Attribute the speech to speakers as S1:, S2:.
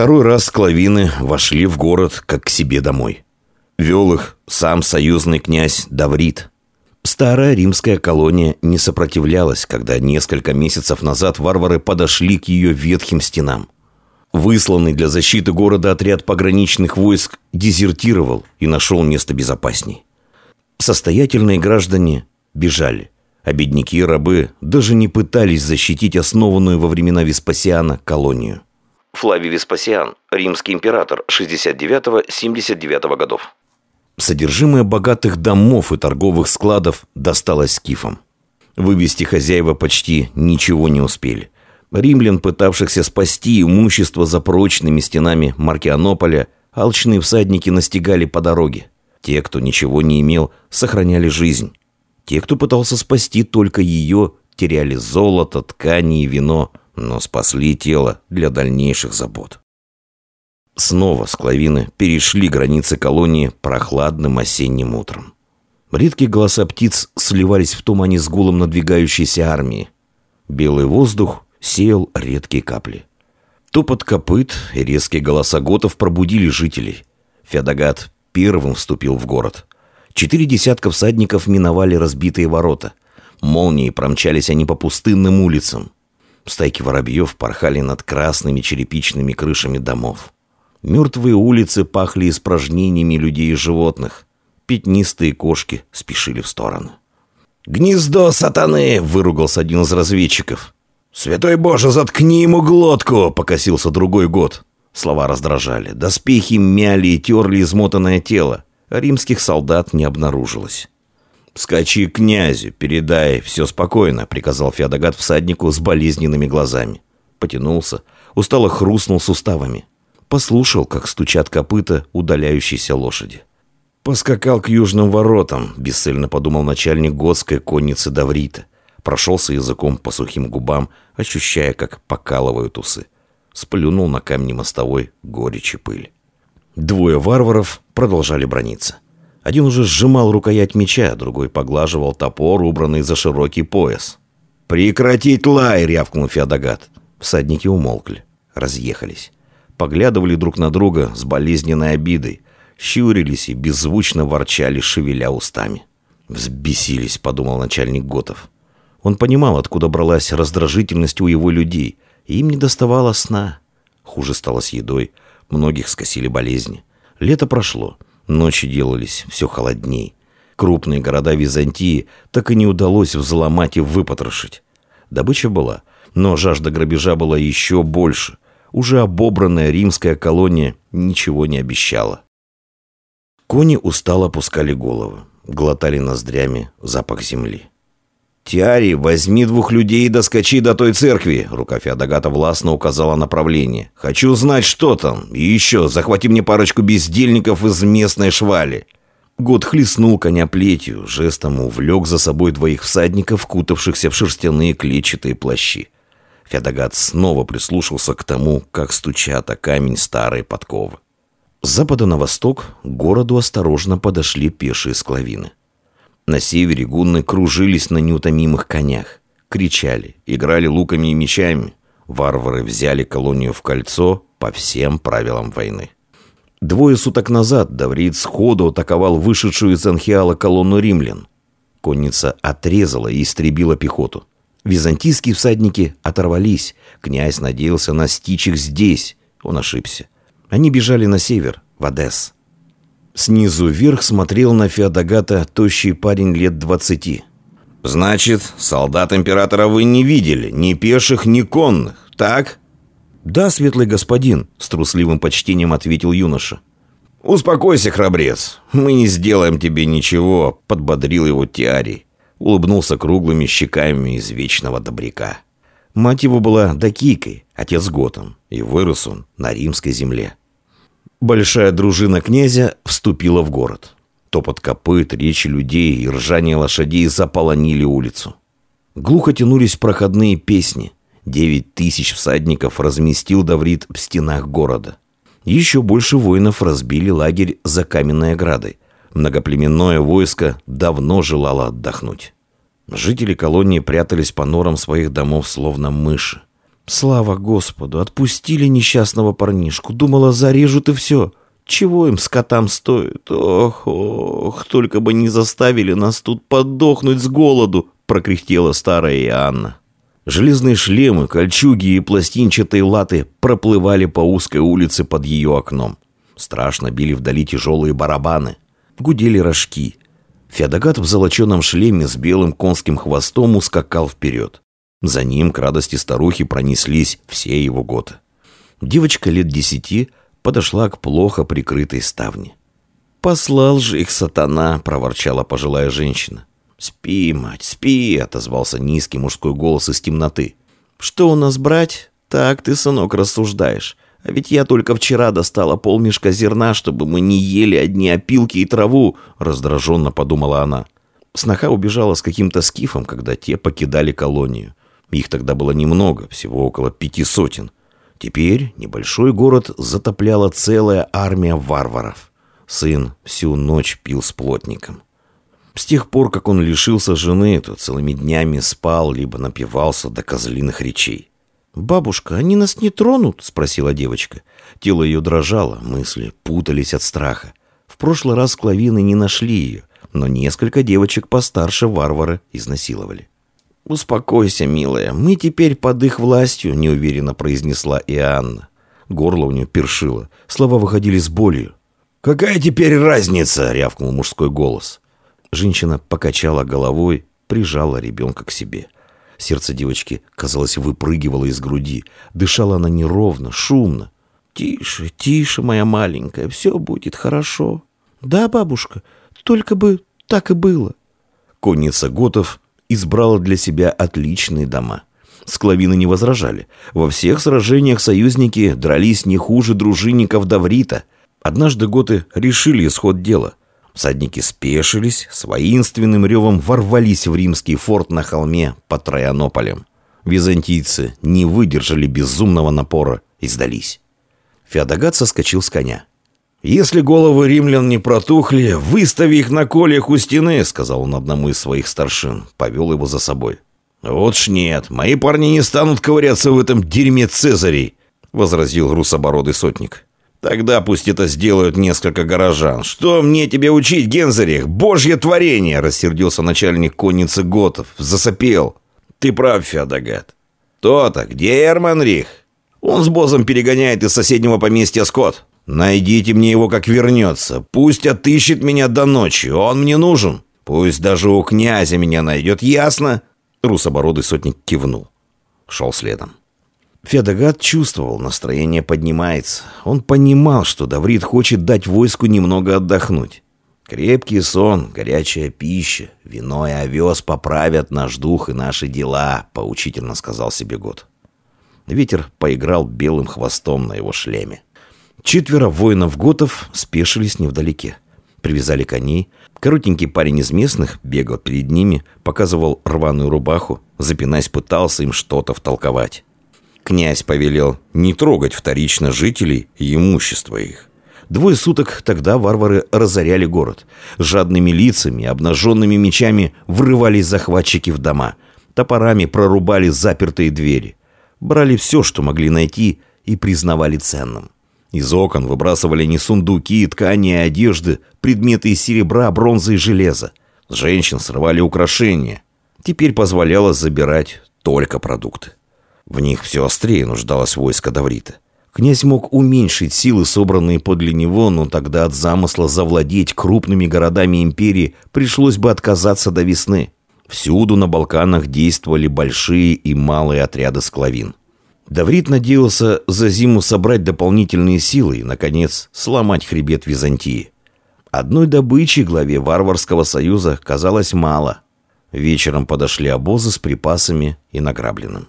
S1: второй раз склавины вошли в город как к себе домой. Вел их сам союзный князь Даврит. Старая римская колония не сопротивлялась, когда несколько месяцев назад варвары подошли к ее ветхим стенам. Высланный для защиты города отряд пограничных войск дезертировал и нашел место безопасней. Состоятельные граждане бежали, а бедняки и рабы даже не пытались защитить основанную во времена Веспасиана колонию.
S2: Флавий Веспасиан, римский император 69-79 годов.
S1: Содержимое богатых домов и торговых складов досталось скифам. Вывести хозяева почти ничего не успели. Римлян, пытавшихся спасти имущество за прочными стенами Маркианополя, алчные всадники настигали по дороге. Те, кто ничего не имел, сохраняли жизнь. Те, кто пытался спасти только ее, теряли золото, ткани и вино, но спасли тело для дальнейших забот. Снова склавины перешли границы колонии прохладным осенним утром. Редкие голоса птиц сливались в тумане с гулом надвигающейся армии. Белый воздух сеял редкие капли. Топот копыт и резкие голоса готов пробудили жителей. Феодогат первым вступил в город. Четыре десятка всадников миновали разбитые ворота. Молнией промчались они по пустынным улицам. Стайки воробьев порхали над красными черепичными крышами домов. Мертвые улицы пахли испражнениями людей и животных. Пятнистые кошки спешили в сторону.
S3: «Гнездо сатаны!» — выругался один из разведчиков.
S1: «Святой Боже, заткни ему глотку!» — покосился другой год. Слова раздражали. Доспехи мяли и терли измотанное тело. Римских солдат не обнаружилось. «Скачи к князю, передай, все спокойно», — приказал Феодогат всаднику с болезненными глазами. Потянулся, устало хрустнул суставами. Послушал, как стучат копыта удаляющейся лошади. Поскакал к южным воротам, бесцельно подумал начальник готской конницы Даврита. Прошелся языком по сухим губам, ощущая, как покалывают усы. Сплюнул на камни мостовой горечь и пыль. Двое варваров продолжали брониться. Один уже сжимал рукоять меча, другой поглаживал топор, убранный за широкий пояс. «Прекратить лай!» — рявкнул Феодогат. Всадники умолкли, разъехались поглядывали друг на друга с болезненной обидой, щурились и беззвучно ворчали, шевеля устами. «Взбесились», — подумал начальник Готов. Он понимал, откуда бралась раздражительность у его людей, им не доставало сна. Хуже стало с едой, многих скосили болезни. Лето прошло, ночи делались все холодней. Крупные города Византии так и не удалось взломать и выпотрошить. Добыча была, но жажда грабежа была еще больше — уже обобранная римская колония ничего не обещала. Кони устало опускали головы, глотали ноздрями запах земли. «Тиари, возьми двух людей и доскочи до той церкви!» Рука Феодогата властно указала направление. «Хочу знать, что там! И еще, захвати мне парочку бездельников из местной швали!» Год хлестнул коня плетью, жестом увлек за собой двоих всадников, кутавшихся в шерстяные клетчатые плащи. Федогат снова прислушался к тому, как стучат о камень старые подковы. С запада на восток к городу осторожно подошли пешие склавины. На севере гунны кружились на неутомимых конях, кричали, играли луками и мечами. Варвары взяли колонию в кольцо по всем правилам войны. Двое суток назад Даврид сходу атаковал вышедшую из Анхиала колонну римлян. Конница отрезала и истребила пехоту. Византийские всадники оторвались. Князь надеялся настичь их здесь. Он ошибся. Они бежали на север, в Одесс. Снизу вверх смотрел на Феодогата тощий парень лет двадцати.
S3: «Значит, солдат императора вы не видели, ни пеших, ни конных, так?»
S1: «Да, светлый господин», — с трусливым почтением ответил юноша.
S3: «Успокойся, храбрец, мы не сделаем тебе ничего», — подбодрил его Тиарий улыбнулся круглыми щеками из вечного добряка. Мать его была Дакийкой, отец Готом, и вырос он на римской земле. Большая дружина князя вступила в город. Топот копыт, речи людей и ржание лошадей заполонили улицу. Глухо тянулись проходные песни. Девять тысяч всадников разместил Даврит в стенах города. Еще больше воинов разбили лагерь за каменной оградой – Многоплеменное войско давно желало отдохнуть. Жители колонии прятались по норам своих домов, словно мыши. Слава Господу, отпустили несчастного парнишку. Думала, зарежут и все. Чего им скотам стоит? Ох, ох, только бы не заставили нас тут подохнуть с голоду, прокряхтела старая Иоанна. Железные шлемы, кольчуги и пластинчатые латы проплывали по узкой улице под ее окном. Страшно били вдали тяжелые барабаны. Гудели рожки. Феодогат в золоченом шлеме с белым конским хвостом ускакал вперед. За ним к радости старухи пронеслись все его годы. Девочка лет десяти подошла к плохо прикрытой ставне. «Послал же их сатана!» — проворчала пожилая женщина. «Спи, мать, спи!» — отозвался низкий мужской голос из темноты. «Что у нас брать? Так ты, сынок, рассуждаешь. А ведь я только вчера достала полмешка зерна, чтобы мы не ели одни опилки и траву», — раздраженно подумала она. Сноха убежала с каким-то скифом, когда те покидали колонию. Их тогда было немного, всего около пяти сотен. Теперь небольшой город затопляла целая армия варваров. Сын всю ночь пил с плотником. С тех пор, как он лишился жены, то целыми днями спал, либо напивался до козлиных речей. «Бабушка, они нас не тронут?» — спросила девочка. Тело ее дрожало, мысли путались от страха. В прошлый раз Клавины не нашли ее, но несколько девочек постарше варвары изнасиловали. «Успокойся, милая, мы теперь под их властью», — неуверенно произнесла Иоанна. Горло у нее першило, слова выходили с болью. «Какая теперь разница?» — рявкнул мужской голос. Женщина покачала головой, прижала ребенка к себе. Сердце девочки, казалось, выпрыгивало из груди. Дышала она неровно, шумно. «Тише, тише, моя маленькая, все будет хорошо». «Да, бабушка, только бы так и было». Конница Готов избрала для себя отличные дома. Склавины не возражали. Во всех сражениях союзники дрались не хуже дружинников Даврита. Однажды готы решили исход дела. Всадники спешились, с воинственным ревом ворвались в римский форт на холме под Троянополем. Византийцы не выдержали безумного напора и сдались. Феодогат соскочил с коня. «Если головы римлян не протухли, выстави их на колях у стены», — сказал он одному из своих старшин. Повел его за собой. «Вот ж нет, мои парни не станут ковыряться в этом дерьме Цезарей», — возразил русобородый сотник. «Тогда пусть это сделают несколько горожан. Что мне тебе учить, Гензарих? Божье творение!» — рассердился начальник конницы Готов. Засопел. «Ты прав, Феодогат». «То-то, где Эрманрих?» «Он с бозом перегоняет из соседнего поместья скот». Найдите мне его, как вернется. Пусть отыщет меня до ночи. Он мне нужен. Пусть даже у князя меня найдет. Ясно?» Русобородый сотник кивнул. Шел следом. Федогат чувствовал, настроение поднимается. Он понимал, что Даврит хочет дать войску немного отдохнуть. Крепкий сон, горячая пища, вино и овес поправят наш дух и наши дела, поучительно сказал себе Год. Ветер поиграл белым хвостом на его шлеме. Четверо воинов-готов спешились невдалеке. Привязали коней. Коротенький парень из местных бегал перед ними, показывал рваную рубаху, запинаясь, пытался им что-то втолковать. Князь повелел не трогать вторично жителей и имущество их. Двое суток тогда варвары разоряли город. Жадными лицами, обнаженными мечами врывались захватчики в дома. Топорами прорубали запертые двери. Брали все, что могли найти, и признавали ценным. Из окон выбрасывали не сундуки, ткани и одежды, предметы из серебра, бронзы и железа. С женщин срывали украшения. Теперь позволялось забирать только продукты. В них все острее нуждалось войско Даврита. Князь мог уменьшить силы, собранные подле него, но тогда от замысла завладеть крупными городами империи пришлось бы отказаться до весны. Всюду на Балканах действовали большие и малые отряды склавин. Даврит надеялся за зиму собрать дополнительные силы и, наконец, сломать хребет Византии. Одной добычи главе Варварского союза казалось мало. Вечером подошли обозы с припасами и награбленным.